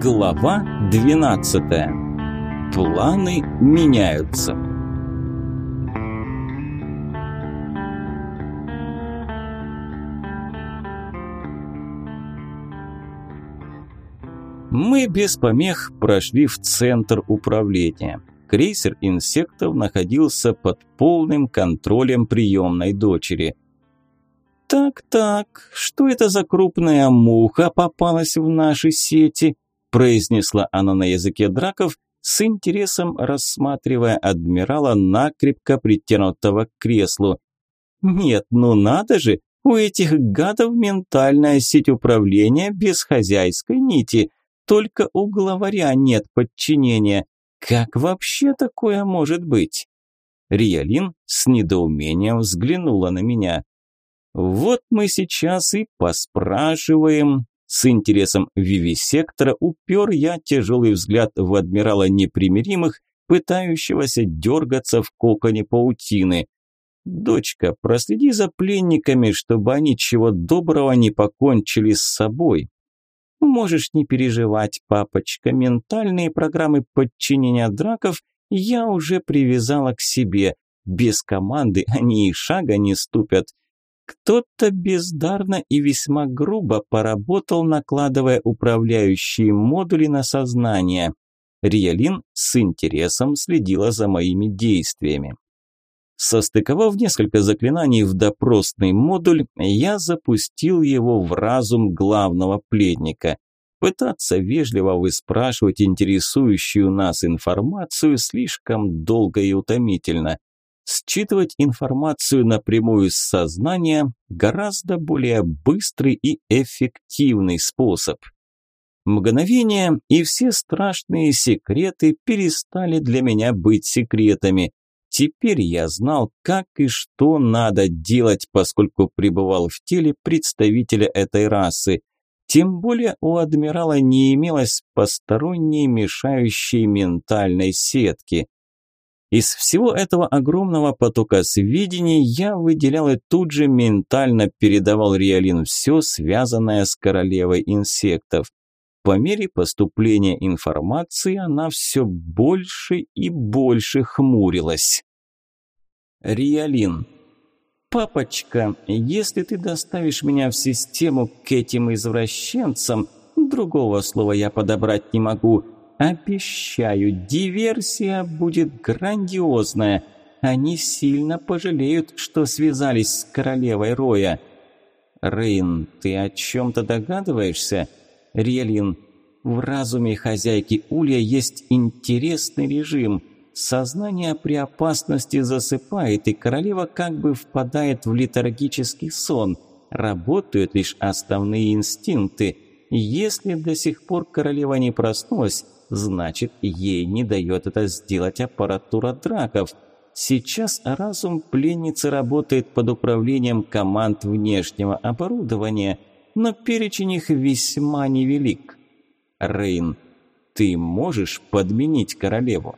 Глава 12. Планы меняются. Мы без помех прошли в центр управления. Крейсер инсектов находился под полным контролем приемной дочери – «Так-так, что это за крупная муха попалась в наши сети?» произнесла она на языке драков, с интересом рассматривая адмирала, накрепко притянутого к креслу. «Нет, ну надо же, у этих гадов ментальная сеть управления без хозяйской нити, только у главаря нет подчинения. Как вообще такое может быть?» Риалин с недоумением взглянула на меня. «Вот мы сейчас и поспрашиваем, с интересом вивисектора упер я тяжелый взгляд в адмирала непримиримых, пытающегося дергаться в коконе паутины. «Дочка, проследи за пленниками, чтобы они чего доброго не покончили с собой». «Можешь не переживать, папочка, ментальные программы подчинения драков я уже привязала к себе. Без команды они и шага не ступят. Кто-то бездарно и весьма грубо поработал, накладывая управляющие модули на сознание. Риалин с интересом следила за моими действиями. Состыковав несколько заклинаний в допросный модуль, я запустил его в разум главного пледника. Пытаться вежливо выспрашивать интересующую нас информацию слишком долго и утомительно считывать информацию напрямую с сознания гораздо более быстрый и эффективный способ. Мгновение, и все страшные секреты перестали для меня быть секретами. Теперь я знал, как и что надо делать, поскольку пребывал в теле представителя этой расы. Тем более у адмирала не имелось посторонней мешающей ментальной сетки. Из всего этого огромного потока сведений я выделял и тут же ментально передавал Риалин все, связанное с королевой инсектов. По мере поступления информации она все больше и больше хмурилась. Риалин. «Папочка, если ты доставишь меня в систему к этим извращенцам, другого слова я подобрать не могу», Обещаю, диверсия будет грандиозная. Они сильно пожалеют, что связались с королевой Роя. Рейн, ты о чем-то догадываешься? Релин, в разуме хозяйки Улья есть интересный режим. Сознание при опасности засыпает, и королева как бы впадает в летаргический сон. Работают лишь основные инстинкты. Если до сих пор королева не проснулась, значит, ей не дает это сделать аппаратура драков. Сейчас разум пленницы работает под управлением команд внешнего оборудования, но перечень их весьма невелик. Рейн, ты можешь подменить королеву?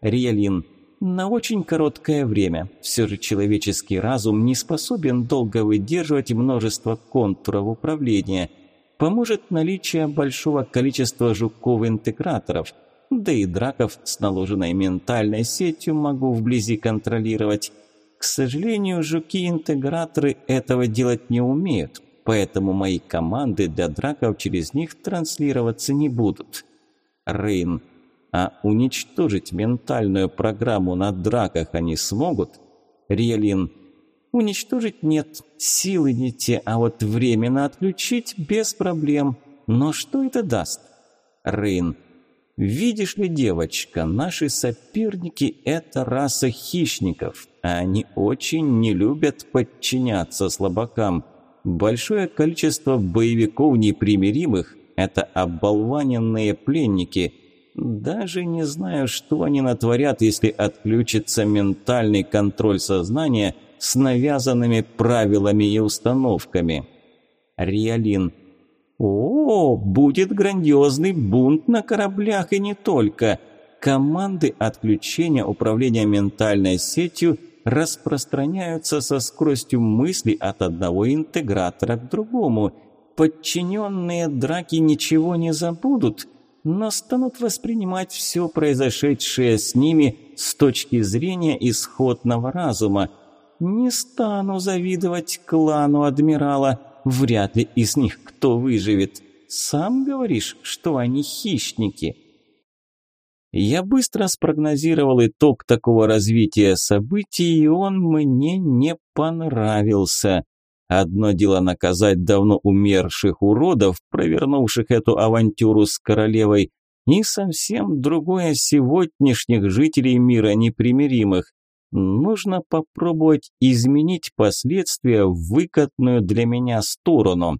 Риэлин, на очень короткое время. Все же человеческий разум не способен долго выдерживать множество контуров управления – поможет наличие большого количества жуков-интеграторов, да и драков с наложенной ментальной сетью могу вблизи контролировать. К сожалению, жуки-интеграторы этого делать не умеют, поэтому мои команды для драков через них транслироваться не будут. Рейн, а уничтожить ментальную программу на драках они смогут? Риелин, Уничтожить нет, силы не те, а вот временно отключить без проблем. Но что это даст? Рейн. Видишь ли, девочка, наши соперники – это раса хищников. а Они очень не любят подчиняться слабакам. Большое количество боевиков непримиримых – это оболваненные пленники. Даже не знаю, что они натворят, если отключится ментальный контроль сознания – с навязанными правилами и установками. Риалин. О, будет грандиозный бунт на кораблях и не только. Команды отключения управления ментальной сетью распространяются со скоростью мысли от одного интегратора к другому. Подчиненные драки ничего не забудут, но станут воспринимать все произошедшее с ними с точки зрения исходного разума – не стану завидовать клану адмирала. Вряд ли из них кто выживет. Сам говоришь, что они хищники. Я быстро спрогнозировал итог такого развития событий, и он мне не понравился. Одно дело наказать давно умерших уродов, провернувших эту авантюру с королевой, и совсем другое сегодняшних жителей мира непримиримых нужно попробовать изменить последствия в выгодную для меня сторону.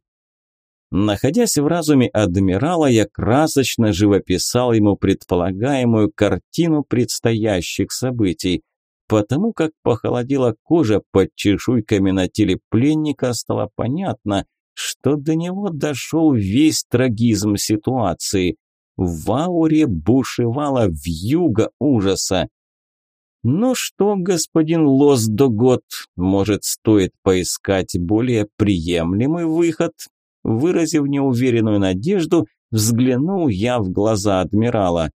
Находясь в разуме адмирала, я красочно живописал ему предполагаемую картину предстоящих событий, потому как похолодела кожа под чешуйками на теле пленника, стало понятно, что до него дошел весь трагизм ситуации. В ауре бушевала вьюга ужаса. Ну что, господин Лоздогот, может, стоит поискать более приемлемый выход? Выразив неуверенную надежду, взглянул я в глаза адмирала.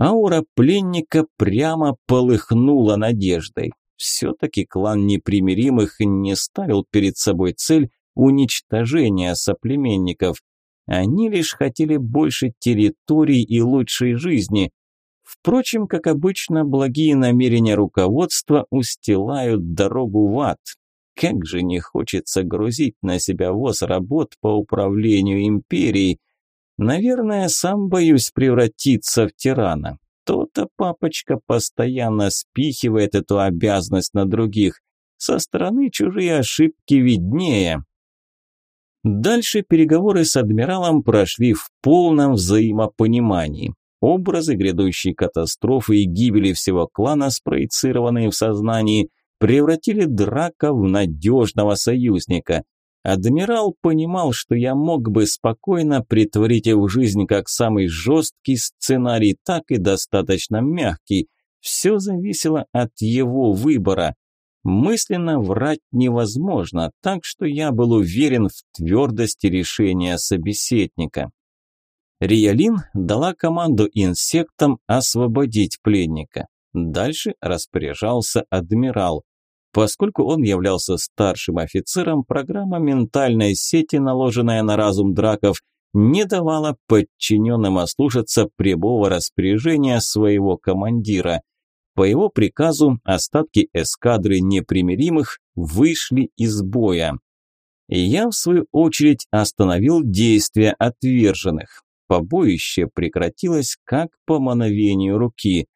Аура пленника прямо полыхнула надеждой. Все-таки клан непримиримых не ставил перед собой цель уничтожения соплеменников. Они лишь хотели больше территорий и лучшей жизни, Впрочем, как обычно, благие намерения руководства устилают дорогу в ад. Как же не хочется грузить на себя воз работ по управлению империей. Наверное, сам боюсь превратиться в тирана. То-то папочка постоянно спихивает эту обязанность на других. Со стороны чужие ошибки виднее. Дальше переговоры с адмиралом прошли в полном взаимопонимании. Образы грядущей катастрофы и гибели всего клана, спроецированные в сознании, превратили Драка в надежного союзника. Адмирал понимал, что я мог бы спокойно притворить в жизнь как самый жесткий сценарий, так и достаточно мягкий. Все зависело от его выбора. Мысленно врать невозможно, так что я был уверен в твердости решения собеседника. Риалин дала команду инсектам освободить пленника. Дальше распоряжался адмирал. Поскольку он являлся старшим офицером, программа ментальной сети, наложенная на разум драков, не давала подчиненным ослушаться прямого распоряжения своего командира. По его приказу остатки эскадры непримиримых вышли из боя. Я, в свою очередь, остановил действия отверженных побоище прекратилось как по мановению руки.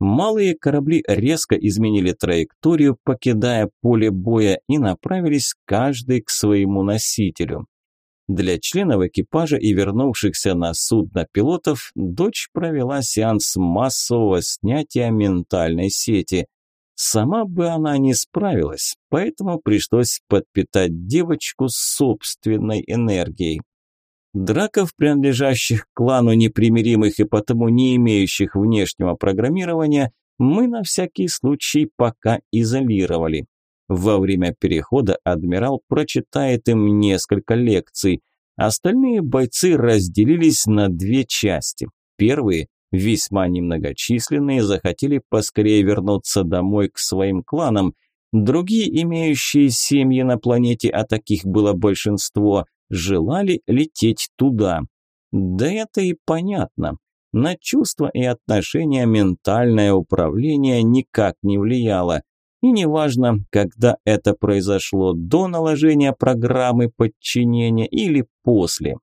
Малые корабли резко изменили траекторию, покидая поле боя и направились каждый к своему носителю. Для членов экипажа и вернувшихся на судно пилотов дочь провела сеанс массового снятия ментальной сети. Сама бы она не справилась, поэтому пришлось подпитать девочку собственной энергией. Драков, принадлежащих клану непримиримых и потому не имеющих внешнего программирования, мы на всякий случай пока изолировали. Во время перехода адмирал прочитает им несколько лекций. Остальные бойцы разделились на две части. Первые, весьма немногочисленные, захотели поскорее вернуться домой к своим кланам. Другие, имеющие семьи на планете, а таких было большинство – желали лететь туда. Да это и понятно. На чувства и отношения ментальное управление никак не влияло. И неважно, когда это произошло, до наложения программы подчинения или после.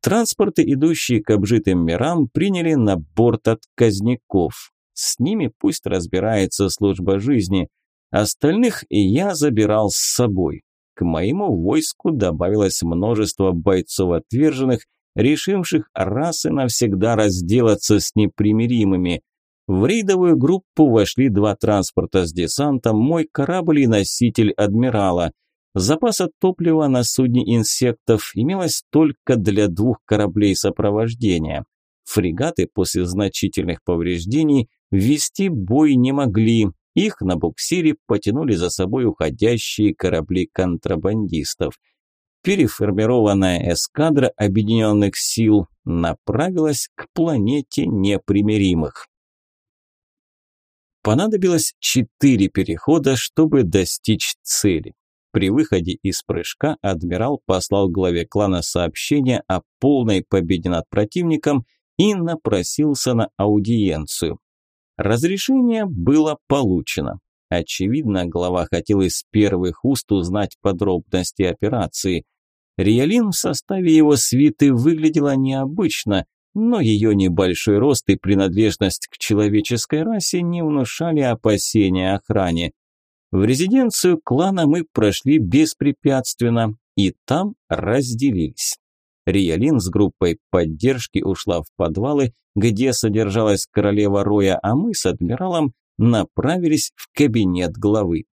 Транспорты, идущие к обжитым мирам, приняли на борт отказников. С ними пусть разбирается служба жизни. Остальных я забирал с собой. К моему войску добавилось множество бойцов-отверженных, решивших раз и навсегда разделаться с непримиримыми. В рейдовую группу вошли два транспорта с десантом, мой корабль и носитель адмирала. Запаса топлива на судне инсектов имелось только для двух кораблей сопровождения. Фрегаты после значительных повреждений вести бой не могли, их на буксире потянули за собой уходящие корабли контрабандистов. Переформированная эскадра объединенных сил направилась к планете непримиримых. Понадобилось четыре перехода, чтобы достичь цели. При выходе из прыжка адмирал послал главе клана сообщение о полной победе над противником и напросился на аудиенцию. Разрешение было получено. Очевидно, глава хотел из первых уст узнать подробности операции. Риалин в составе его свиты выглядела необычно, но ее небольшой рост и принадлежность к человеческой расе не внушали опасения охране. В резиденцию клана мы прошли беспрепятственно, и там разделились. Риалин с группой поддержки ушла в подвалы, где содержалась королева Роя, а мы с адмиралом направились в кабинет главы.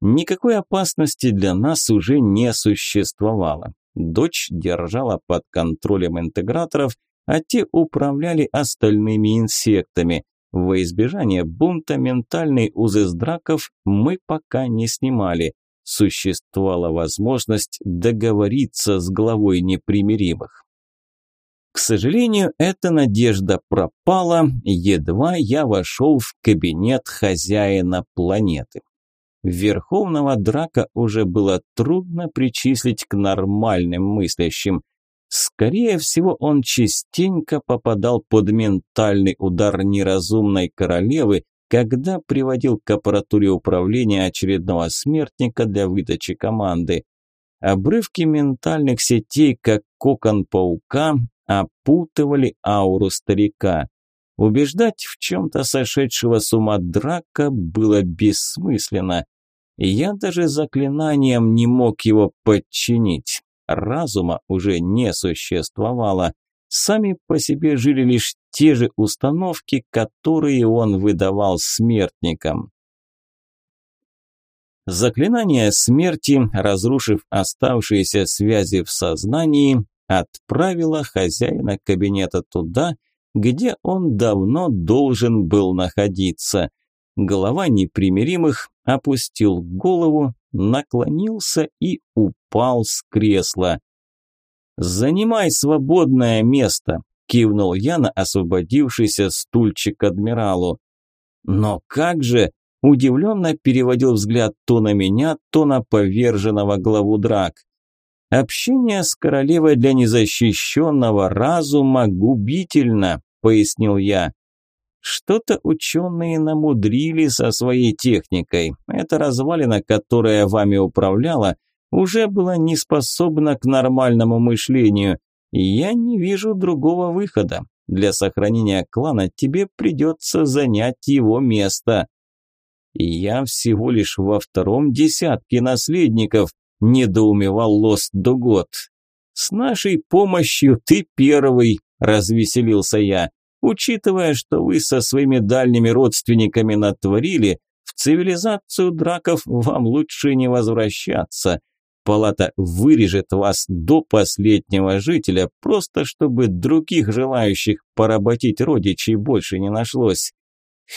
Никакой опасности для нас уже не существовало. Дочь держала под контролем интеграторов, а те управляли остальными инсектами. Во избежание бунта ментальные узы с драков мы пока не снимали существовала возможность договориться с главой непримиримых. К сожалению, эта надежда пропала, едва я вошел в кабинет хозяина планеты. Верховного драка уже было трудно причислить к нормальным мыслящим. Скорее всего, он частенько попадал под ментальный удар неразумной королевы, когда приводил к аппаратуре управления очередного смертника для выдачи команды. Обрывки ментальных сетей, как кокон паука, опутывали ауру старика. Убеждать в чем-то сошедшего с ума драка было бессмысленно. Я даже заклинанием не мог его подчинить. Разума уже не существовало – сами по себе жили лишь те же установки, которые он выдавал смертникам. Заклинание смерти, разрушив оставшиеся связи в сознании, отправило хозяина кабинета туда, где он давно должен был находиться. Голова непримиримых опустил голову, наклонился и упал с кресла. «Занимай свободное место», – кивнул я на освободившийся стульчик адмиралу. «Но как же?» – удивленно переводил взгляд то на меня, то на поверженного главу драк. «Общение с королевой для незащищенного разума губительно», – пояснил я. Что-то ученые намудрили со своей техникой. Это развалина, которая вами управляла, уже была не способна к нормальному мышлению. Я не вижу другого выхода. Для сохранения клана тебе придется занять его место. Я всего лишь во втором десятке наследников, недоумевал Лост Дугот. С нашей помощью ты первый, развеселился я. Учитывая, что вы со своими дальними родственниками натворили, в цивилизацию драков вам лучше не возвращаться палата вырежет вас до последнего жителя, просто чтобы других желающих поработить родичей больше не нашлось.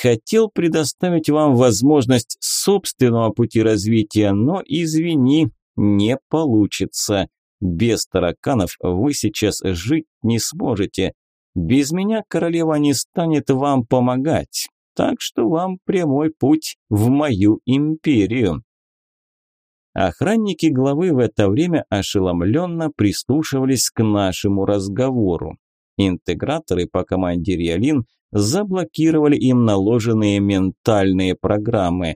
Хотел предоставить вам возможность собственного пути развития, но, извини, не получится. Без тараканов вы сейчас жить не сможете. Без меня королева не станет вам помогать, так что вам прямой путь в мою империю. Охранники главы в это время ошеломленно прислушивались к нашему разговору. Интеграторы по команде Риалин заблокировали им наложенные ментальные программы.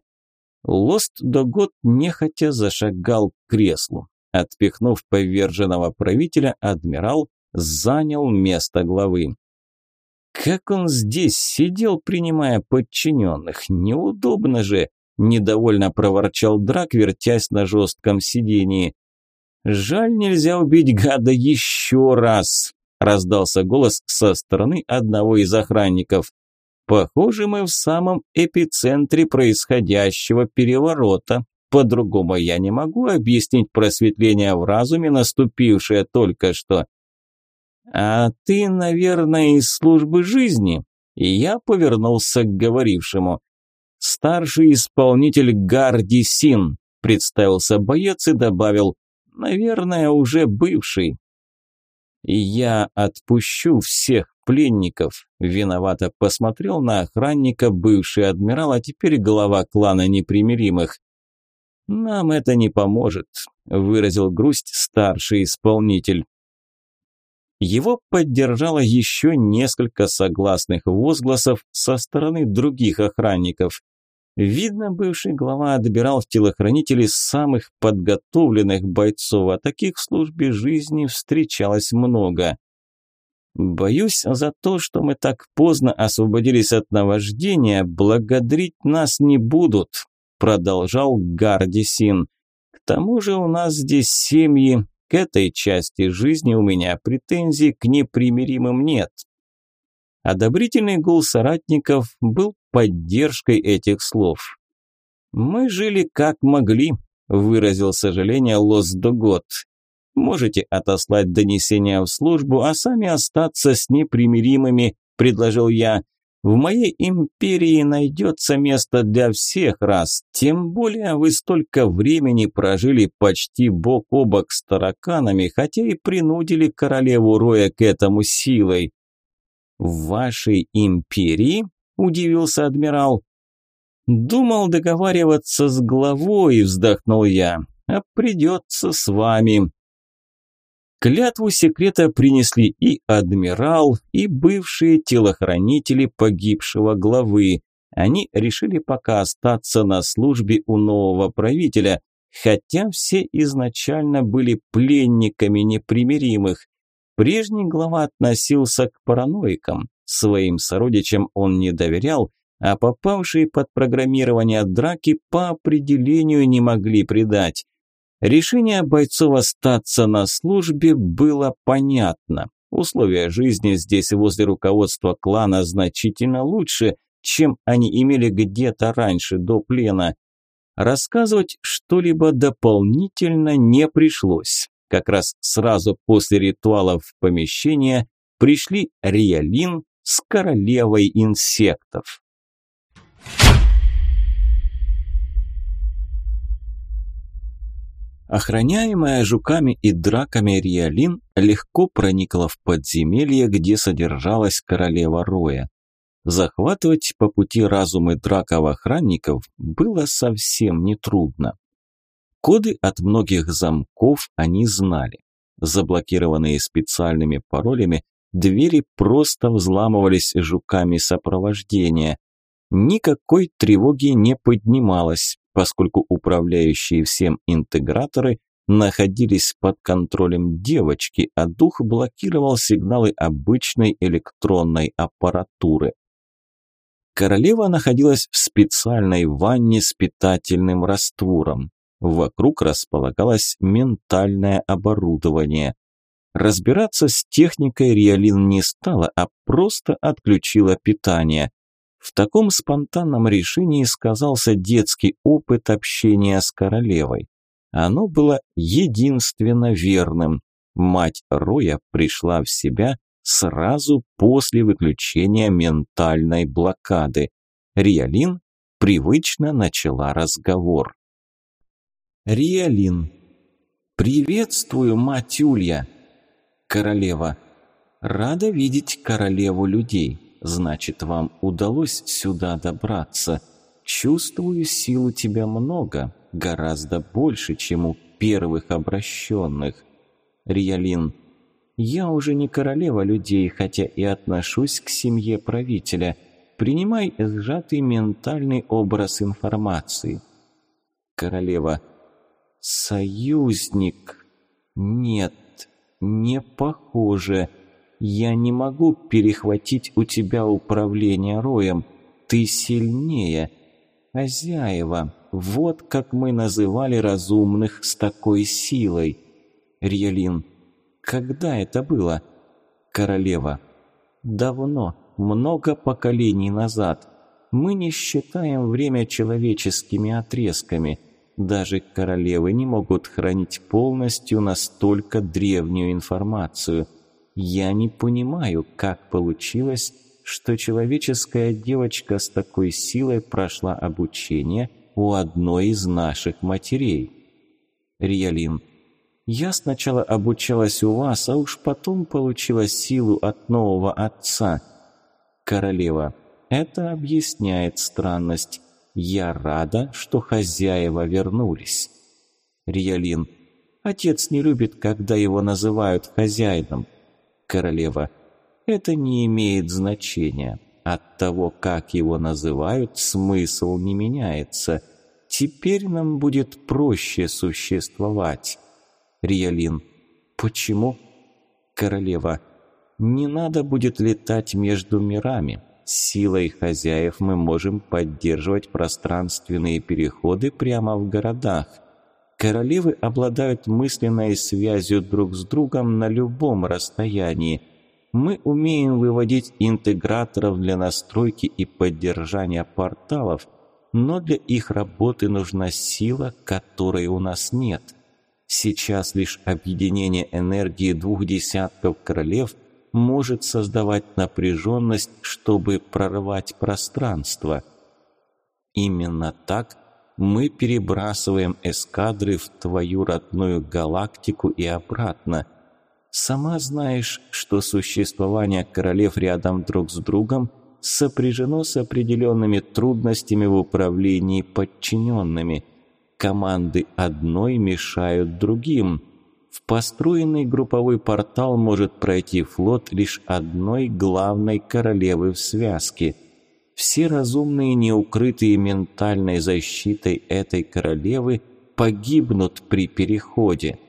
Лост до Догот нехотя зашагал к креслу. Отпихнув поверженного правителя, адмирал занял место главы. Как он здесь сидел, принимая подчиненных? Неудобно же! Недовольно проворчал Драк, вертясь на жестком сидении. «Жаль, нельзя убить гада еще раз!» Раздался голос со стороны одного из охранников. «Похоже, мы в самом эпицентре происходящего переворота. По-другому я не могу объяснить просветление в разуме, наступившее только что». «А ты, наверное, из службы жизни?» И я повернулся к говорившему старший исполнитель Гарди Син, представился боец и добавил, наверное, уже бывший. Я отпущу всех пленников, виновато посмотрел на охранника бывший адмирал, а теперь глава клана непримиримых. Нам это не поможет, выразил грусть старший исполнитель. Его поддержало еще несколько согласных возгласов со стороны других охранников. Видно, бывший глава отбирал в телохранителей самых подготовленных бойцов, а таких в службе жизни встречалось много. Боюсь, за то, что мы так поздно освободились от наваждения, благодарить нас не будут, продолжал Гардисин. К тому же у нас здесь семьи, к этой части жизни у меня претензий к непримиримым нет. Одобрительный гул соратников был поддержкой этих слов. «Мы жили как могли», – выразил сожаление Лос Догот. «Можете отослать донесения в службу, а сами остаться с непримиримыми», – предложил я. В моей империи найдется место для всех раз, тем более вы столько времени прожили почти бок о бок с тараканами, хотя и принудили королеву Роя к этому силой. «В вашей империи?» – удивился адмирал. «Думал договариваться с главой», – вздохнул я. «А придется с вами. Клятву секрета принесли и адмирал, и бывшие телохранители погибшего главы. Они решили пока остаться на службе у нового правителя, хотя все изначально были пленниками непримиримых. Прежний глава относился к параноикам, своим сородичам он не доверял, а попавшие под программирование драки по определению не могли предать. Решение бойцов остаться на службе было понятно. Условия жизни здесь возле руководства клана значительно лучше, чем они имели где-то раньше до плена. Рассказывать что-либо дополнительно не пришлось. Как раз сразу после ритуала в помещение пришли Риалин с королевой инсектов. Охраняемая жуками и драками Риалин легко проникла в подземелье, где содержалась королева Роя. Захватывать по пути разумы драков-охранников было совсем нетрудно. Коды от многих замков они знали. Заблокированные специальными паролями, двери просто взламывались жуками сопровождения. Никакой тревоги не поднималось, поскольку управляющие всем интеграторы находились под контролем девочки, а дух блокировал сигналы обычной электронной аппаратуры. Королева находилась в специальной ванне с питательным раствором. Вокруг располагалось ментальное оборудование. Разбираться с техникой Риалин не стала, а просто отключила питание. В таком спонтанном решении сказался детский опыт общения с королевой. Оно было единственно верным. Мать Роя пришла в себя сразу после выключения ментальной блокады. Риалин привычно начала разговор. Риалин. «Приветствую, мать Юлья!» Королева. «Рада видеть королеву людей!» значит, вам удалось сюда добраться. Чувствую, сил у тебя много, гораздо больше, чем у первых обращенных. Риалин, я уже не королева людей, хотя и отношусь к семье правителя. Принимай сжатый ментальный образ информации. Королева, союзник. Нет, не похоже. Я не могу перехватить у тебя управление роем. Ты сильнее. Хозяева, вот как мы называли разумных с такой силой. Риелин, когда это было? Королева, давно, много поколений назад. Мы не считаем время человеческими отрезками – даже королевы не могут хранить полностью настолько древнюю информацию. Я не понимаю, как получилось, что человеческая девочка с такой силой прошла обучение у одной из наших матерей. Риалин. Я сначала обучалась у вас, а уж потом получила силу от нового отца. Королева. Это объясняет странность. Я рада, что хозяева вернулись. Риалин. Отец не любит, когда его называют хозяином королева, это не имеет значения. От того, как его называют, смысл не меняется. Теперь нам будет проще существовать. Риалин. Почему? Королева. Не надо будет летать между мирами. Силой хозяев мы можем поддерживать пространственные переходы прямо в городах. Королевы обладают мысленной связью друг с другом на любом расстоянии. Мы умеем выводить интеграторов для настройки и поддержания порталов, но для их работы нужна сила, которой у нас нет. Сейчас лишь объединение энергии двух десятков королев может создавать напряженность, чтобы прорвать пространство. Именно так – мы перебрасываем эскадры в твою родную галактику и обратно. Сама знаешь, что существование королев рядом друг с другом сопряжено с определенными трудностями в управлении подчиненными. Команды одной мешают другим. В построенный групповой портал может пройти флот лишь одной главной королевы в связке – все разумные, не укрытые ментальной защитой этой королевы, погибнут при переходе.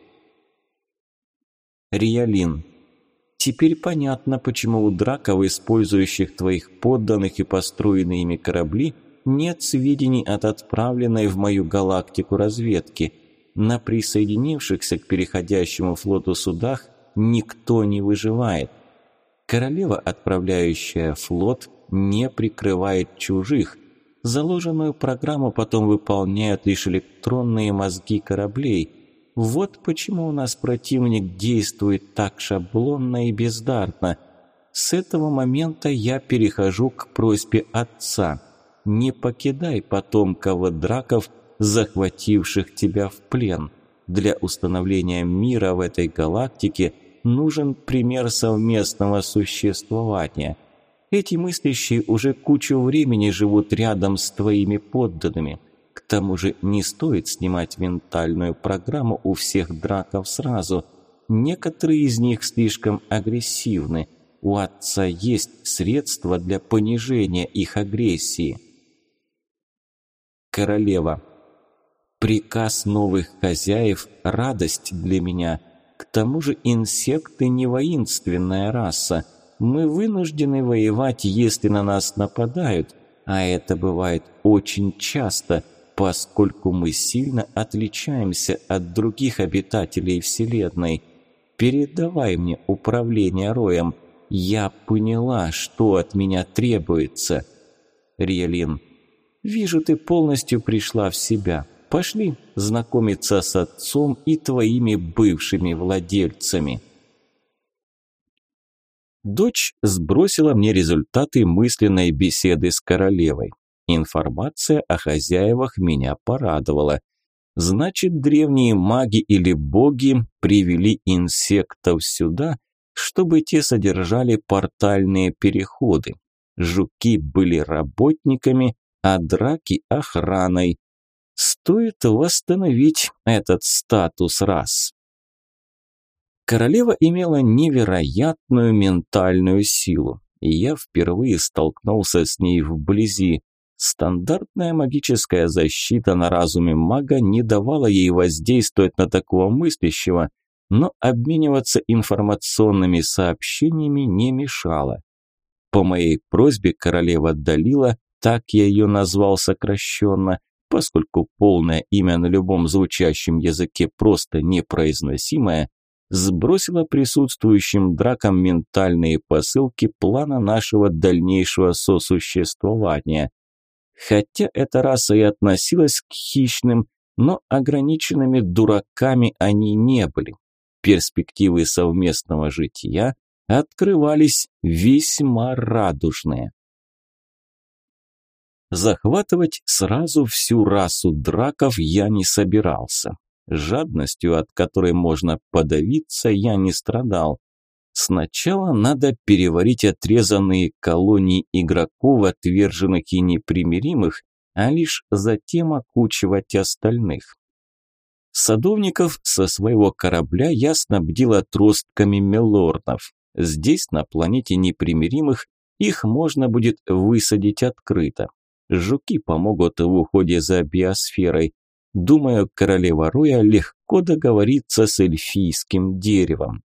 Риалин. Теперь понятно, почему у драков, использующих твоих подданных и построенные ими корабли, нет сведений от отправленной в мою галактику разведки. На присоединившихся к переходящему флоту судах никто не выживает. Королева, отправляющая флот, не прикрывает чужих. Заложенную программу потом выполняют лишь электронные мозги кораблей. Вот почему у нас противник действует так шаблонно и бездарно. С этого момента я перехожу к просьбе отца. Не покидай потомков драков, захвативших тебя в плен. Для установления мира в этой галактике нужен пример совместного существования – эти мыслящие уже кучу времени живут рядом с твоими подданными. К тому же не стоит снимать ментальную программу у всех драков сразу. Некоторые из них слишком агрессивны. У отца есть средства для понижения их агрессии. Королева. Приказ новых хозяев – радость для меня. К тому же инсекты не воинственная раса – мы вынуждены воевать, если на нас нападают, а это бывает очень часто, поскольку мы сильно отличаемся от других обитателей Вселенной. Передавай мне управление роем. Я поняла, что от меня требуется. Риелин. Вижу, ты полностью пришла в себя. Пошли знакомиться с отцом и твоими бывшими владельцами. Дочь сбросила мне результаты мысленной беседы с королевой. Информация о хозяевах меня порадовала. Значит, древние маги или боги привели инсектов сюда, чтобы те содержали портальные переходы. Жуки были работниками, а драки – охраной. Стоит восстановить этот статус раз. Королева имела невероятную ментальную силу, и я впервые столкнулся с ней вблизи. Стандартная магическая защита на разуме мага не давала ей воздействовать на такого мыслящего, но обмениваться информационными сообщениями не мешало. По моей просьбе королева Далила, так я ее назвал сокращенно, поскольку полное имя на любом звучащем языке просто непроизносимое, сбросила присутствующим дракам ментальные посылки плана нашего дальнейшего сосуществования. Хотя эта раса и относилась к хищным, но ограниченными дураками они не были. Перспективы совместного жития открывались весьма радужные. Захватывать сразу всю расу драков я не собирался. Жадностью, от которой можно подавиться, я не страдал. Сначала надо переварить отрезанные колонии игроков, отверженных и непримиримых, а лишь затем окучивать остальных. Садовников со своего корабля я снабдил отростками мелорнов. Здесь, на планете непримиримых, их можно будет высадить открыто. Жуки помогут в уходе за биосферой, Думаю, королева Руя легко договорится с эльфийским деревом.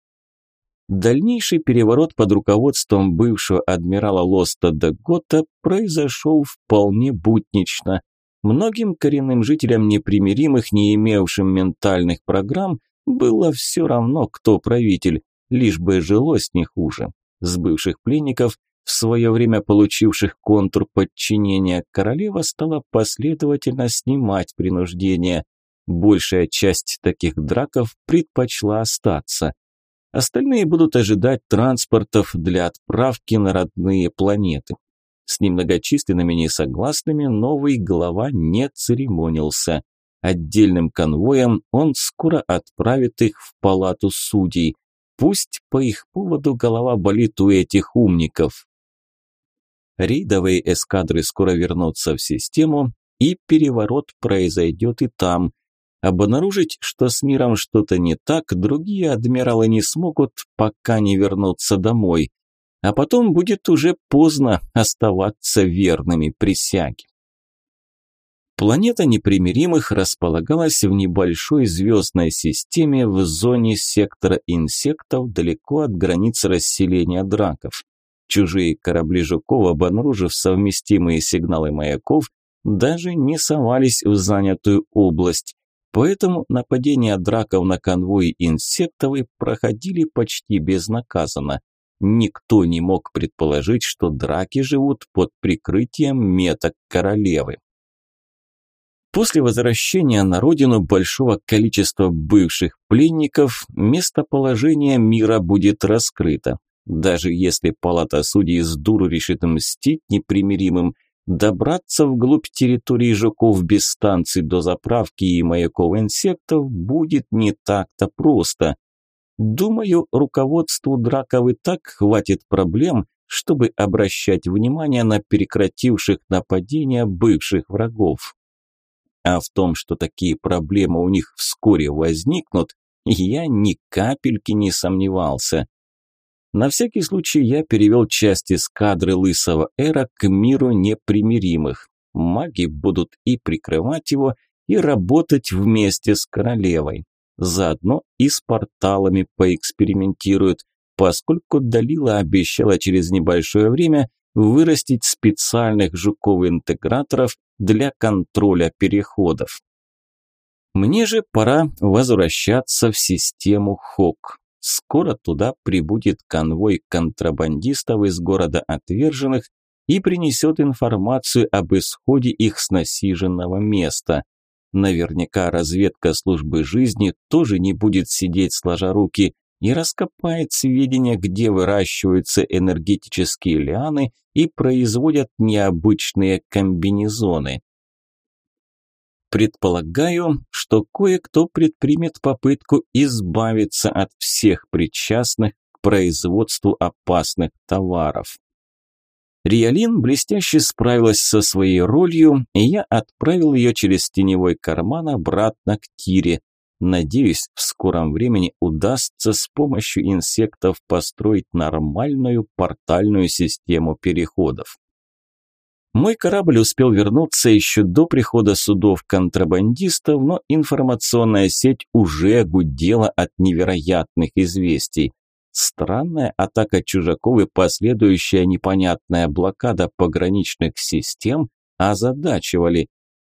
Дальнейший переворот под руководством бывшего адмирала Лоста де Гота произошел вполне буднично. Многим коренным жителям непримиримых, не имевшим ментальных программ, было все равно, кто правитель, лишь бы жилось не хуже. С бывших пленников в свое время получивших контур подчинения, королева стала последовательно снимать принуждение. Большая часть таких драков предпочла остаться. Остальные будут ожидать транспортов для отправки на родные планеты. С немногочисленными несогласными новый глава не церемонился. Отдельным конвоем он скоро отправит их в палату судей. Пусть по их поводу голова болит у этих умников. Рейдовые эскадры скоро вернутся в систему, и переворот произойдет и там. Обнаружить, что с миром что-то не так, другие адмиралы не смогут, пока не вернутся домой. А потом будет уже поздно оставаться верными присяге. Планета непримиримых располагалась в небольшой звездной системе в зоне сектора инсектов далеко от границ расселения драков. Чужие корабли Жуков, обнаружив совместимые сигналы маяков, даже не совались в занятую область. Поэтому нападения драков на конвои инсектовы проходили почти безнаказанно. Никто не мог предположить, что драки живут под прикрытием меток королевы. После возвращения на родину большого количества бывших пленников местоположение мира будет раскрыто. Даже если палата судей с дуру решит мстить непримиримым, добраться вглубь территории жуков без станций до заправки и маяков инсектов будет не так-то просто. Думаю, руководству драков и так хватит проблем, чтобы обращать внимание на прекративших нападения бывших врагов. А в том, что такие проблемы у них вскоре возникнут, я ни капельки не сомневался. На всякий случай я перевел часть из кадры Лысого Эра к миру непримиримых. Маги будут и прикрывать его, и работать вместе с королевой. Заодно и с порталами поэкспериментируют, поскольку Далила обещала через небольшое время вырастить специальных жуков-интеграторов для контроля переходов. Мне же пора возвращаться в систему ХОК скоро туда прибудет конвой контрабандистов из города отверженных и принесет информацию об исходе их с насиженного места. Наверняка разведка службы жизни тоже не будет сидеть сложа руки и раскопает сведения, где выращиваются энергетические лианы и производят необычные комбинезоны. Предполагаю, что кое-кто предпримет попытку избавиться от всех причастных к производству опасных товаров. Риалин блестяще справилась со своей ролью, и я отправил ее через теневой карман обратно к Кире. Надеюсь, в скором времени удастся с помощью инсектов построить нормальную портальную систему переходов. Мой корабль успел вернуться еще до прихода судов контрабандистов, но информационная сеть уже гудела от невероятных известий. Странная атака чужаков и последующая непонятная блокада пограничных систем озадачивали.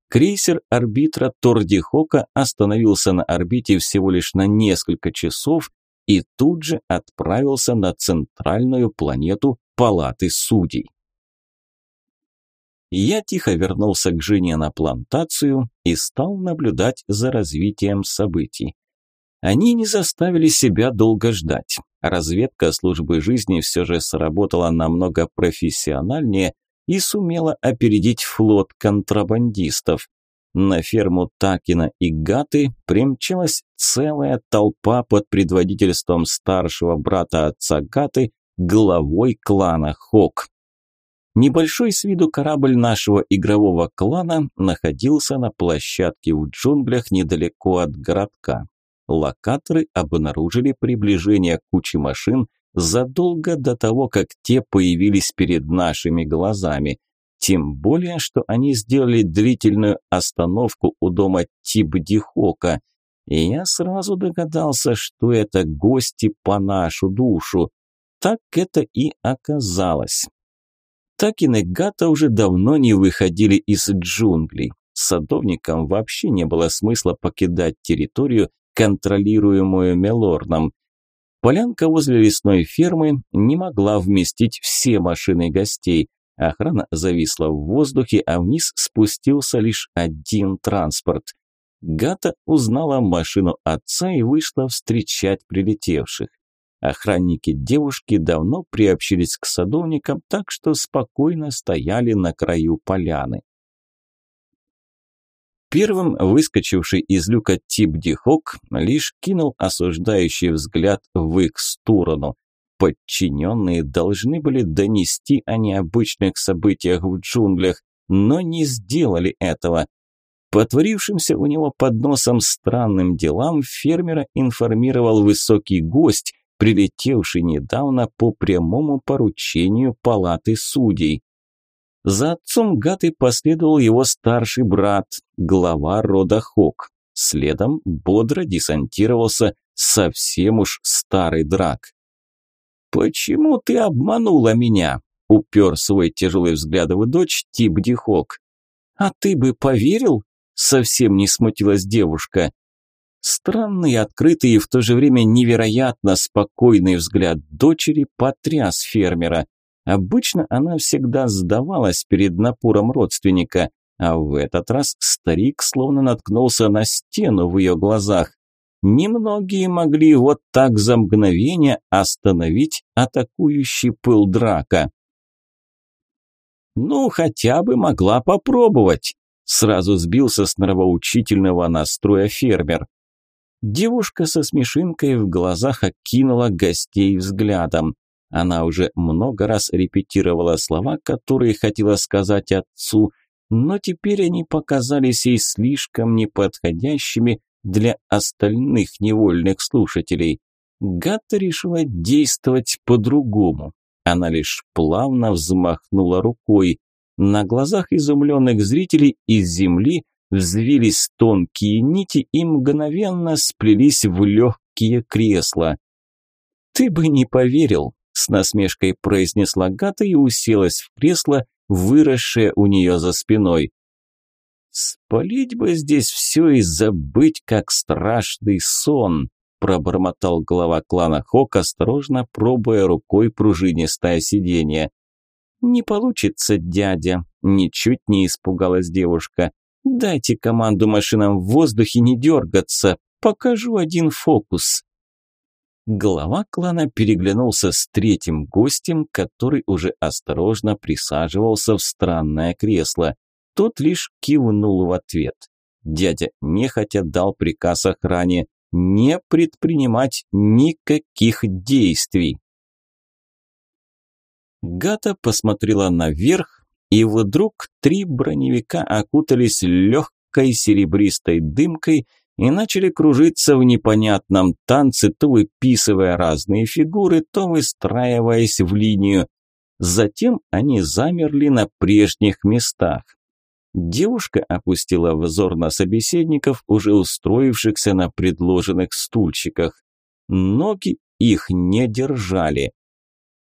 Крейсер арбитра Тордихока остановился на орбите всего лишь на несколько часов и тут же отправился на центральную планету Палаты судей я тихо вернулся к жене на плантацию и стал наблюдать за развитием событий. Они не заставили себя долго ждать. Разведка службы жизни все же сработала намного профессиональнее и сумела опередить флот контрабандистов. На ферму Такина и Гаты примчалась целая толпа под предводительством старшего брата отца Гаты, главой клана Хок. Небольшой с виду корабль нашего игрового клана находился на площадке в джунглях недалеко от городка. Локаторы обнаружили приближение кучи машин задолго до того, как те появились перед нашими глазами. Тем более, что они сделали длительную остановку у дома Тибдихока, и я сразу догадался, что это гости по нашу душу. Так это и оказалось так и Негата уже давно не выходили из джунглей. Садовникам вообще не было смысла покидать территорию, контролируемую Мелорном. Полянка возле лесной фермы не могла вместить все машины гостей. Охрана зависла в воздухе, а вниз спустился лишь один транспорт. Гата узнала машину отца и вышла встречать прилетевших. Охранники девушки давно приобщились к садовникам, так что спокойно стояли на краю поляны. Первым выскочивший из люка тип Дихок лишь кинул осуждающий взгляд в их сторону. Подчиненные должны были донести о необычных событиях в джунглях, но не сделали этого. Потворившимся у него под носом странным делам фермера информировал высокий гость, прилетевший недавно по прямому поручению палаты судей. За отцом Гаты последовал его старший брат, глава рода Хок. Следом бодро десантировался совсем уж старый драк. «Почему ты обманула меня?» – упер свой тяжелый взгляд в дочь Тибди Хок. «А ты бы поверил?» – совсем не смутилась девушка. Странный, открытый и в то же время невероятно спокойный взгляд дочери потряс фермера. Обычно она всегда сдавалась перед напором родственника, а в этот раз старик словно наткнулся на стену в ее глазах. Немногие могли вот так за мгновение остановить атакующий пыл драка. «Ну, хотя бы могла попробовать», – сразу сбился с нравоучительного настроя фермер. Девушка со смешинкой в глазах окинула гостей взглядом. Она уже много раз репетировала слова, которые хотела сказать отцу, но теперь они показались ей слишком неподходящими для остальных невольных слушателей. Гата решила действовать по-другому. Она лишь плавно взмахнула рукой. На глазах изумленных зрителей из земли взвились тонкие нити и мгновенно сплелись в легкие кресла. «Ты бы не поверил», – с насмешкой произнесла Гата и уселась в кресло, выросшее у нее за спиной. «Спалить бы здесь все и забыть, как страшный сон», – пробормотал глава клана Хок, осторожно пробуя рукой пружинистое сиденье. «Не получится, дядя», – ничуть не испугалась девушка. Дайте команду машинам в воздухе не дергаться. Покажу один фокус. Глава клана переглянулся с третьим гостем, который уже осторожно присаживался в странное кресло. Тот лишь кивнул в ответ. Дядя нехотя дал приказ охране не предпринимать никаких действий. Гата посмотрела наверх, и вдруг три броневика окутались легкой серебристой дымкой и начали кружиться в непонятном танце, то выписывая разные фигуры, то выстраиваясь в линию. Затем они замерли на прежних местах. Девушка опустила взор на собеседников, уже устроившихся на предложенных стульчиках. Ноги их не держали.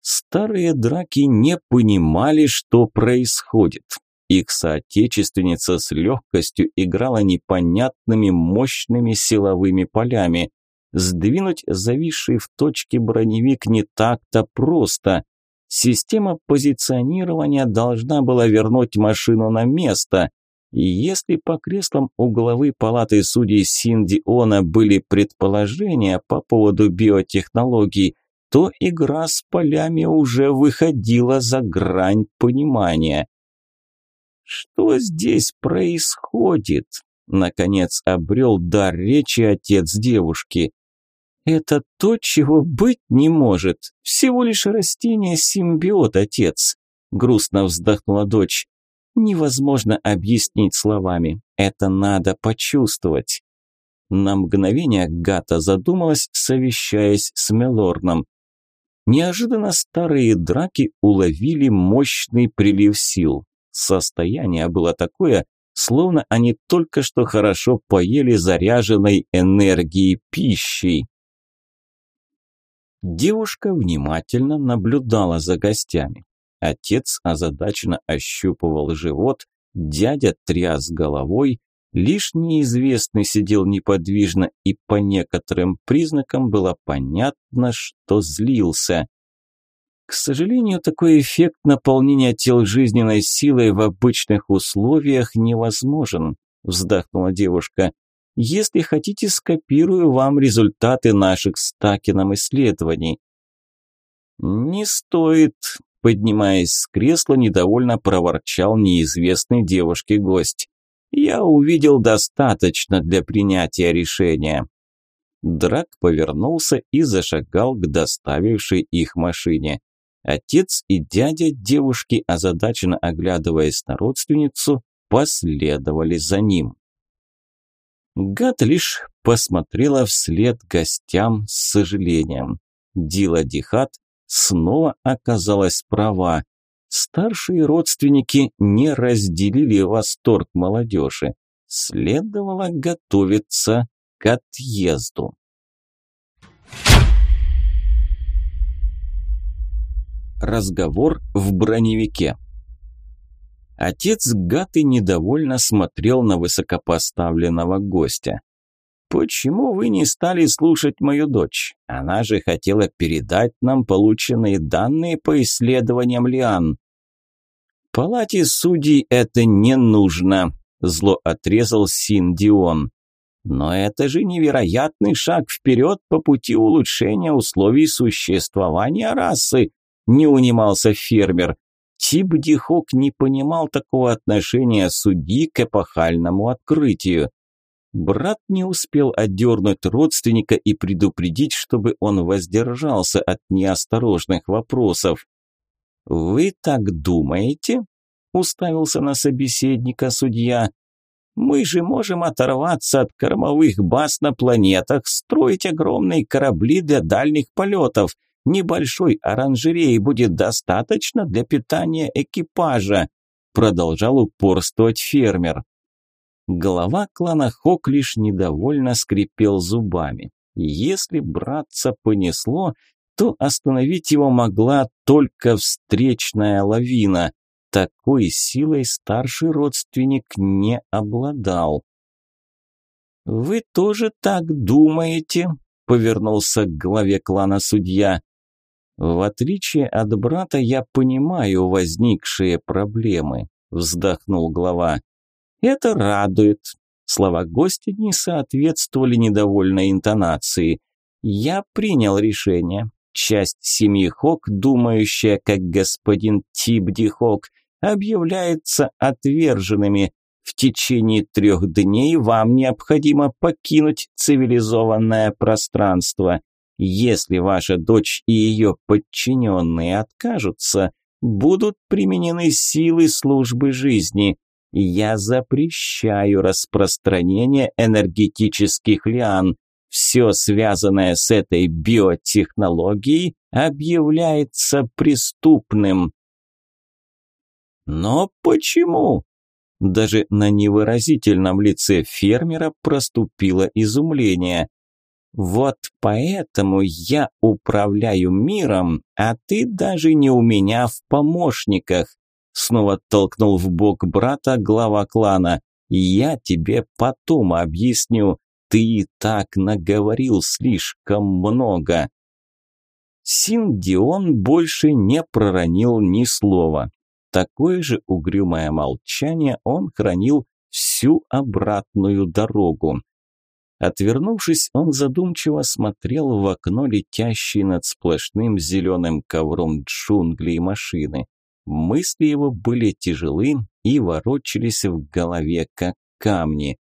Старые драки не понимали, что происходит. Их соотечественница с легкостью играла непонятными мощными силовыми полями. Сдвинуть зависший в точке броневик не так-то просто. Система позиционирования должна была вернуть машину на место. И если по креслам у главы палаты судей Синдиона были предположения по поводу биотехнологий – то игра с полями уже выходила за грань понимания. «Что здесь происходит?» – наконец обрел дар речи отец девушки. «Это то, чего быть не может. Всего лишь растение-симбиот, отец», – грустно вздохнула дочь. «Невозможно объяснить словами. Это надо почувствовать». На мгновение Гата задумалась, совещаясь с Мелорном. Неожиданно старые драки уловили мощный прилив сил. Состояние было такое, словно они только что хорошо поели заряженной энергией пищей. Девушка внимательно наблюдала за гостями. Отец озадаченно ощупывал живот, дядя тряс головой, Лишь неизвестный сидел неподвижно, и по некоторым признакам было понятно, что злился. К сожалению, такой эффект наполнения тел жизненной силой в обычных условиях невозможен, вздохнула девушка. Если хотите, скопирую вам результаты наших с Такином исследований. Не стоит, поднимаясь с кресла, недовольно проворчал неизвестный девушке гость я увидел достаточно для принятия решения. Драк повернулся и зашагал к доставившей их машине. Отец и дядя девушки, озадаченно оглядываясь на родственницу, последовали за ним. Гад лишь посмотрела вслед гостям с сожалением. Дила Дихат снова оказалась права старшие родственники не разделили восторг молодежи. Следовало готовиться к отъезду. Разговор в броневике. Отец Гаты недовольно смотрел на высокопоставленного гостя. «Почему вы не стали слушать мою дочь? Она же хотела передать нам полученные данные по исследованиям Лиан палате судей это не нужно», – зло отрезал Син Дион. «Но это же невероятный шаг вперед по пути улучшения условий существования расы», – не унимался фермер. Тибдихок не понимал такого отношения судьи к эпохальному открытию. Брат не успел отдернуть родственника и предупредить, чтобы он воздержался от неосторожных вопросов. «Вы так думаете?» – уставился на собеседника судья. «Мы же можем оторваться от кормовых баз на планетах, строить огромные корабли для дальних полетов. Небольшой оранжереи будет достаточно для питания экипажа», – продолжал упорствовать фермер. Голова клана Хок лишь недовольно скрипел зубами. Если братца понесло, то остановить его могла только встречная лавина. Такой силой старший родственник не обладал. «Вы тоже так думаете?» – повернулся к главе клана судья. «В отличие от брата, я понимаю возникшие проблемы», – вздохнул глава. «Это радует». Слова гостя не соответствовали недовольной интонации. «Я принял решение. Часть семьи Хок, думающая, как господин Тибди Хок, объявляется отверженными. В течение трех дней вам необходимо покинуть цивилизованное пространство. Если ваша дочь и ее подчиненные откажутся, будут применены силы службы жизни. Я запрещаю распространение энергетических лиан все связанное с этой биотехнологией, объявляется преступным. Но почему? Даже на невыразительном лице фермера проступило изумление. Вот поэтому я управляю миром, а ты даже не у меня в помощниках. Снова толкнул в бок брата глава клана. Я тебе потом объясню. «Ты и так наговорил слишком много!» Синдион больше не проронил ни слова. Такое же угрюмое молчание он хранил всю обратную дорогу. Отвернувшись, он задумчиво смотрел в окно, летящие над сплошным зеленым ковром джунглей машины. Мысли его были тяжелы и ворочались в голове, как камни.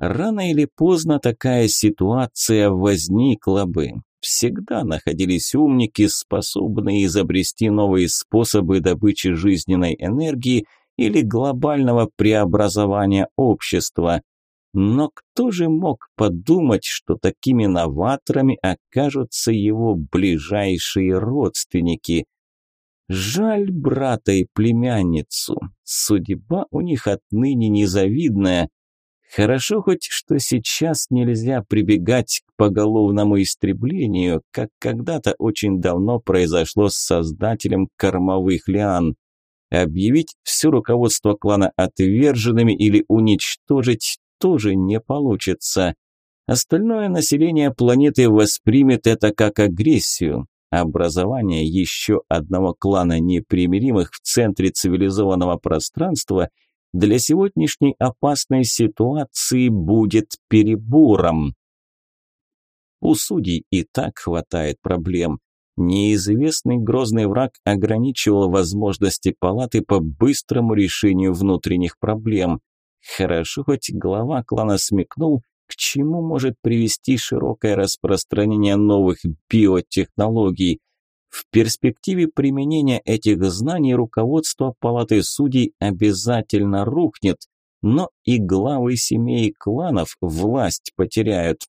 Рано или поздно такая ситуация возникла бы. Всегда находились умники, способные изобрести новые способы добычи жизненной энергии или глобального преобразования общества. Но кто же мог подумать, что такими новаторами окажутся его ближайшие родственники – Жаль брата и племянницу. Судьба у них отныне незавидная, Хорошо хоть, что сейчас нельзя прибегать к поголовному истреблению, как когда-то очень давно произошло с создателем кормовых лиан. Объявить все руководство клана отверженными или уничтожить тоже не получится. Остальное население планеты воспримет это как агрессию. Образование еще одного клана непримиримых в центре цивилизованного пространства – для сегодняшней опасной ситуации будет перебором. У судей и так хватает проблем. Неизвестный грозный враг ограничивал возможности палаты по быстрому решению внутренних проблем. Хорошо, хоть глава клана смекнул, к чему может привести широкое распространение новых биотехнологий. В перспективе применения этих знаний руководство палаты судей обязательно рухнет, но и главы семей и кланов власть потеряют.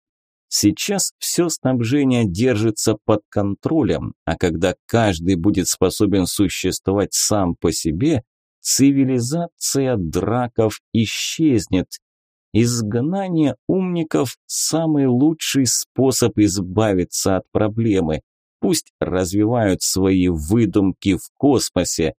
Сейчас все снабжение держится под контролем, а когда каждый будет способен существовать сам по себе, цивилизация драков исчезнет. Изгнание умников – самый лучший способ избавиться от проблемы. Пусть развивают свои выдумки в космосе.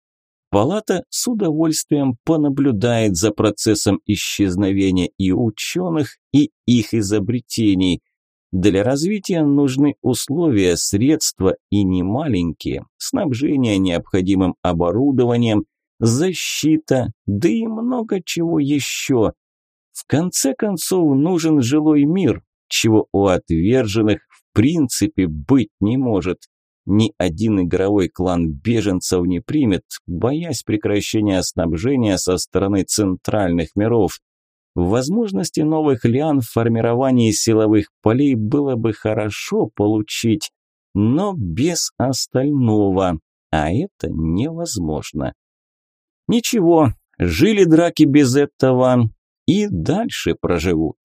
Палата с удовольствием понаблюдает за процессом исчезновения и ученых, и их изобретений. Для развития нужны условия, средства и немаленькие, снабжение необходимым оборудованием, защита, да и много чего еще. В конце концов, нужен жилой мир, чего у отверженных принципе быть не может. Ни один игровой клан беженцев не примет, боясь прекращения снабжения со стороны центральных миров. Возможности новых лиан в формировании силовых полей было бы хорошо получить, но без остального, а это невозможно. Ничего, жили драки без этого и дальше проживут.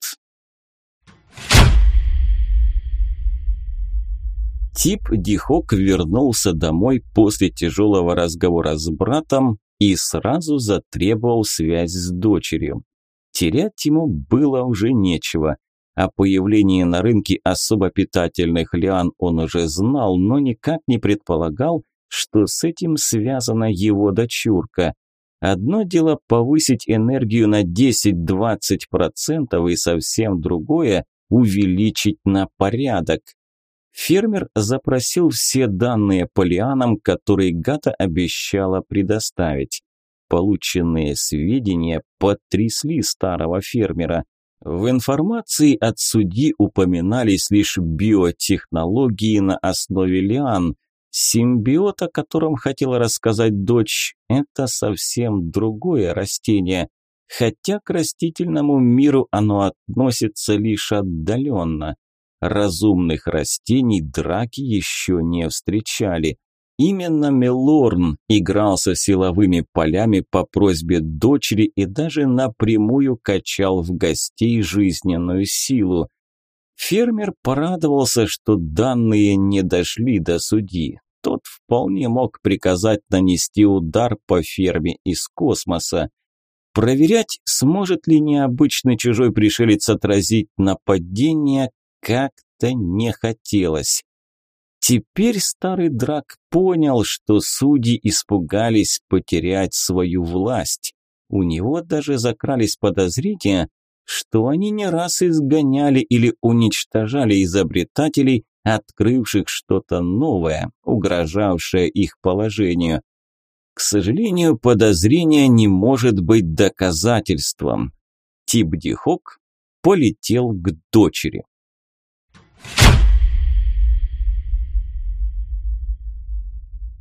тип Дихок вернулся домой после тяжелого разговора с братом и сразу затребовал связь с дочерью. Терять ему было уже нечего. О появлении на рынке особо питательных лиан он уже знал, но никак не предполагал, что с этим связана его дочурка. Одно дело повысить энергию на 10-20% и совсем другое – увеличить на порядок. Фермер запросил все данные по лианам, которые Гата обещала предоставить. Полученные сведения потрясли старого фермера. В информации от судьи упоминались лишь биотехнологии на основе лиан. Симбиот, о котором хотела рассказать дочь, это совсем другое растение, хотя к растительному миру оно относится лишь отдаленно. Разумных растений драки еще не встречали. Именно Мелорн игрался силовыми полями по просьбе дочери и даже напрямую качал в гостей жизненную силу. Фермер порадовался, что данные не дошли до судьи. Тот вполне мог приказать нанести удар по ферме из космоса. Проверять, сможет ли необычный чужой пришелец отразить нападение, как-то не хотелось. Теперь старый драк понял, что судьи испугались потерять свою власть. У него даже закрались подозрения, что они не раз изгоняли или уничтожали изобретателей, открывших что-то новое, угрожавшее их положению. К сожалению, подозрение не может быть доказательством. Тип Дихок полетел к дочери.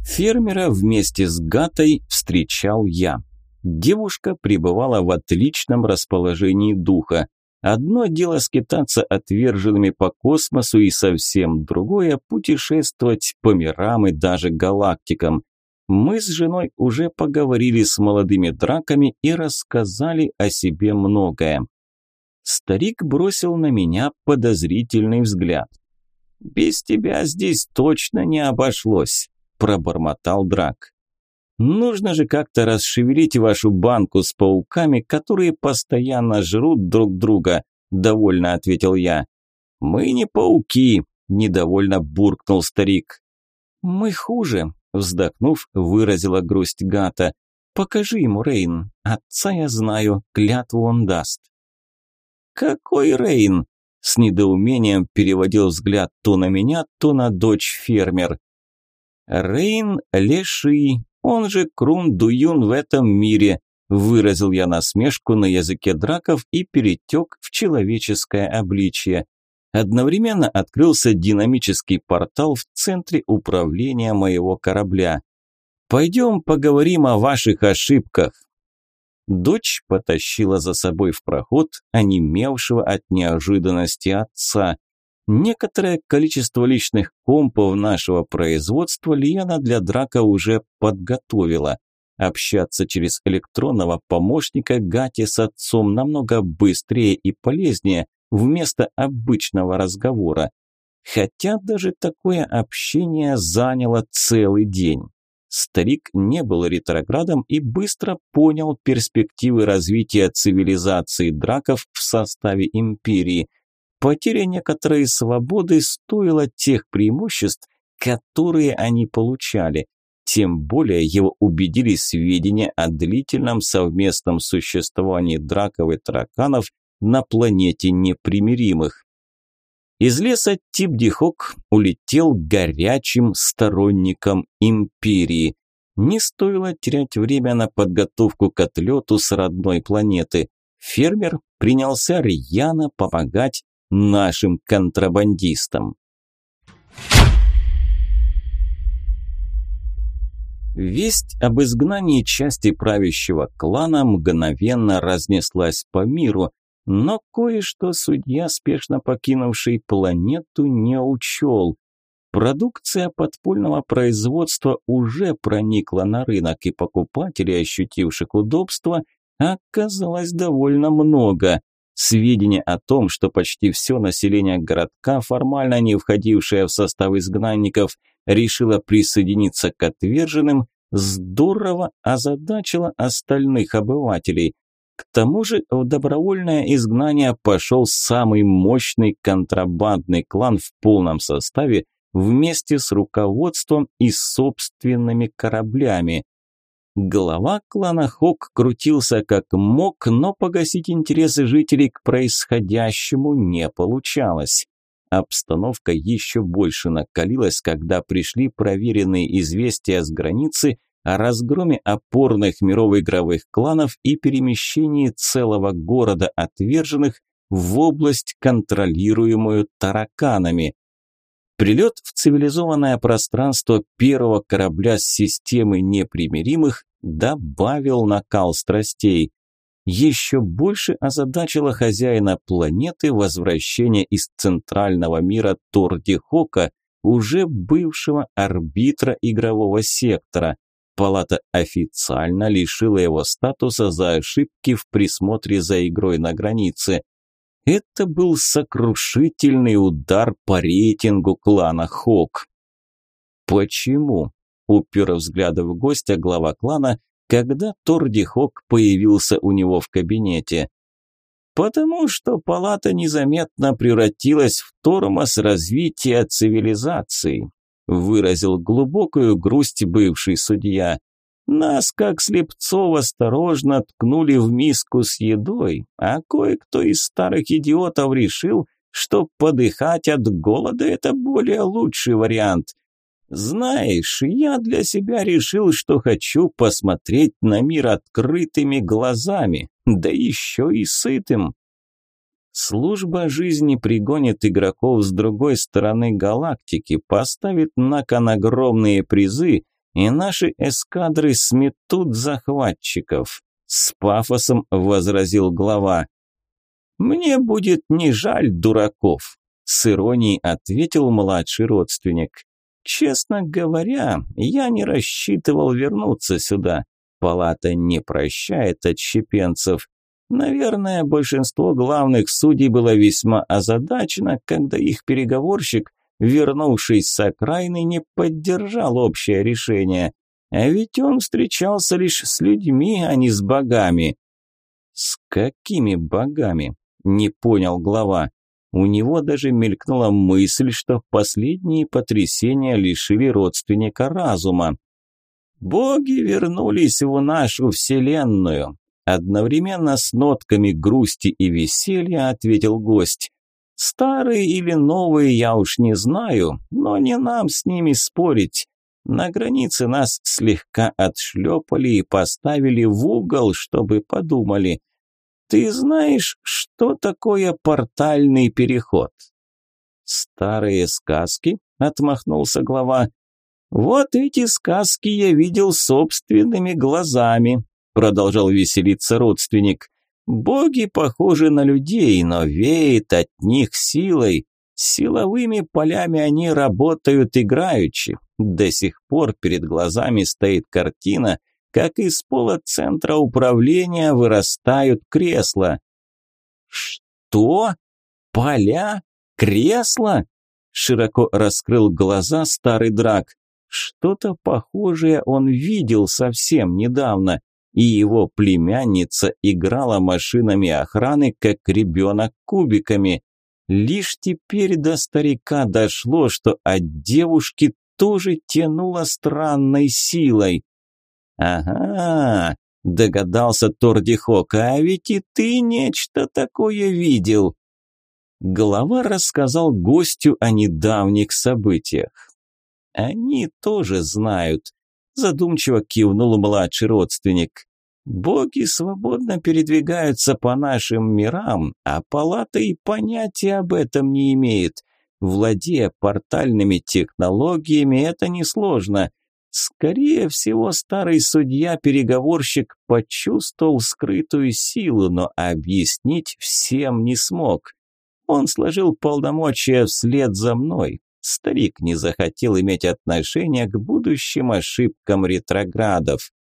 Фермера вместе с Гатой встречал я. Девушка пребывала в отличном расположении духа. Одно дело скитаться отверженными по космосу и совсем другое – путешествовать по мирам и даже галактикам. Мы с женой уже поговорили с молодыми драками и рассказали о себе многое. Старик бросил на меня подозрительный взгляд. «Без тебя здесь точно не обошлось» пробормотал Драк. «Нужно же как-то расшевелить вашу банку с пауками, которые постоянно жрут друг друга», – довольно ответил я. «Мы не пауки», – недовольно буркнул старик. «Мы хуже», – вздохнув, выразила грусть Гата. «Покажи ему, Рейн. Отца я знаю, клятву он даст». «Какой Рейн?» – с недоумением переводил взгляд то на меня, то на дочь фермер. Рейн Леший, он же Крун Дуюн в этом мире, выразил я насмешку на языке драков и перетек в человеческое обличье. Одновременно открылся динамический портал в центре управления моего корабля. «Пойдем поговорим о ваших ошибках». Дочь потащила за собой в проход онемевшего от неожиданности отца. Некоторое количество личных компов нашего производства Лиана для драка уже подготовила. Общаться через электронного помощника Гати с отцом намного быстрее и полезнее вместо обычного разговора. Хотя даже такое общение заняло целый день. Старик не был ретроградом и быстро понял перспективы развития цивилизации драков в составе империи, Потеря некоторой свободы стоила тех преимуществ, которые они получали. Тем более его убедили сведения о длительном совместном существовании драков и тараканов на планете непримиримых. Из леса Тибдихок улетел горячим сторонником империи. Не стоило терять время на подготовку к отлету с родной планеты. Фермер принялся рьяно помогать нашим контрабандистам. Весть об изгнании части правящего клана мгновенно разнеслась по миру, но кое-что судья, спешно покинувший планету, не учел. Продукция подпольного производства уже проникла на рынок, и покупателей, ощутивших удобство, оказалось довольно много. Сведения о том, что почти все население городка, формально не входившее в состав изгнанников, решило присоединиться к отверженным, здорово озадачило остальных обывателей. К тому же в добровольное изгнание пошел самый мощный контрабандный клан в полном составе вместе с руководством и собственными кораблями. Глава клана Хок крутился как мог, но погасить интересы жителей к происходящему не получалось. Обстановка еще больше накалилась, когда пришли проверенные известия с границы о разгроме опорных миров игровых кланов и перемещении целого города отверженных в область, контролируемую тараканами. Прилет в цивилизованное пространство первого корабля с системы непримиримых добавил накал страстей. Еще больше озадачило хозяина планеты возвращение из центрального мира Тордихока, уже бывшего арбитра игрового сектора. Палата официально лишила его статуса за ошибки в присмотре за игрой на границе – это был сокрушительный удар по рейтингу клана Хок. Почему? Упер взгляды в гостя а глава клана, когда Торди Хок появился у него в кабинете. Потому что палата незаметно превратилась в тормоз развития цивилизации, выразил глубокую грусть бывший судья. Нас, как слепцов, осторожно ткнули в миску с едой, а кое-кто из старых идиотов решил, что подыхать от голода – это более лучший вариант. Знаешь, я для себя решил, что хочу посмотреть на мир открытыми глазами, да еще и сытым. Служба жизни пригонит игроков с другой стороны галактики, поставит на кон огромные призы – и наши эскадры сметут захватчиков», – с пафосом возразил глава. «Мне будет не жаль дураков», – с иронией ответил младший родственник. «Честно говоря, я не рассчитывал вернуться сюда. Палата не прощает отщепенцев». Наверное, большинство главных судей было весьма озадачено, когда их переговорщик вернувшись с окраины, не поддержал общее решение. А ведь он встречался лишь с людьми, а не с богами. С какими богами? Не понял глава. У него даже мелькнула мысль, что последние потрясения лишили родственника разума. Боги вернулись в нашу вселенную. Одновременно с нотками грусти и веселья ответил гость. Старые или новые я уж не знаю, но не нам с ними спорить. На границе нас слегка отшлепали и поставили в угол, чтобы подумали. Ты знаешь, что такое портальный переход? Старые сказки, отмахнулся глава. Вот эти сказки я видел собственными глазами, продолжал веселиться родственник. Боги похожи на людей, но веет от них силой. Силовыми полями они работают играючи. До сих пор перед глазами стоит картина, как из пола центра управления вырастают кресла. «Что? Поля? Кресла?» Широко раскрыл глаза старый драк. Что-то похожее он видел совсем недавно и его племянница играла машинами охраны, как ребенок кубиками. Лишь теперь до старика дошло, что от девушки тоже тянуло странной силой. «Ага», – догадался Тордихок, – «а ведь и ты нечто такое видел». Глава рассказал гостю о недавних событиях. «Они тоже знают», – задумчиво кивнул младший родственник. Боги свободно передвигаются по нашим мирам, а палата и понятия об этом не имеет. Владея портальными технологиями, это несложно. Скорее всего, старый судья-переговорщик почувствовал скрытую силу, но объяснить всем не смог. Он сложил полномочия вслед за мной. Старик не захотел иметь отношения к будущим ошибкам ретроградов.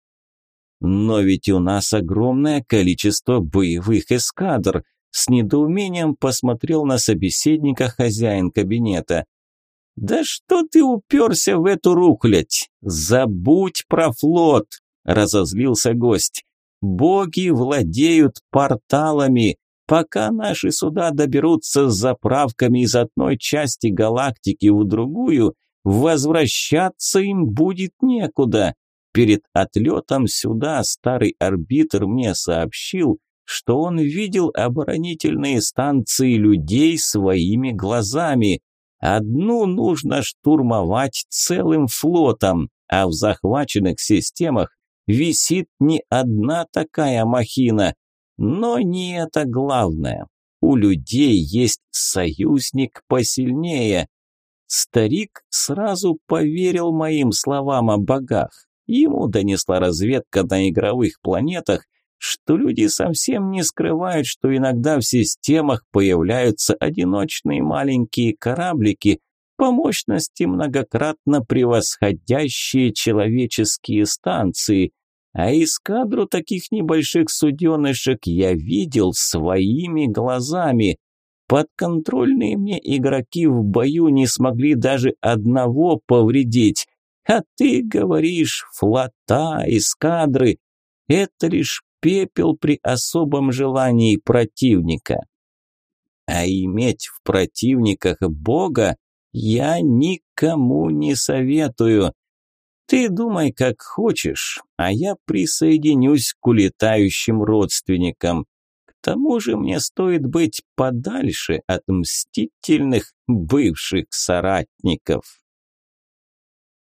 Но ведь у нас огромное количество боевых эскадр. С недоумением посмотрел на собеседника хозяин кабинета. «Да что ты уперся в эту рухлядь? Забудь про флот!» – разозлился гость. «Боги владеют порталами. Пока наши суда доберутся с заправками из одной части галактики в другую, возвращаться им будет некуда. Перед отлетом сюда старый арбитр мне сообщил, что он видел оборонительные станции людей своими глазами. Одну нужно штурмовать целым флотом, а в захваченных системах висит не одна такая махина. Но не это главное. У людей есть союзник посильнее. Старик сразу поверил моим словам о богах. Ему донесла разведка на игровых планетах, что люди совсем не скрывают, что иногда в системах появляются одиночные маленькие кораблики по мощности многократно превосходящие человеческие станции, а эскадру таких небольших суденышек я видел своими глазами. Подконтрольные мне игроки в бою не смогли даже одного повредить. А ты говоришь, флота, эскадры – это лишь пепел при особом желании противника. А иметь в противниках Бога я никому не советую. Ты думай, как хочешь, а я присоединюсь к улетающим родственникам. К тому же мне стоит быть подальше от мстительных бывших соратников.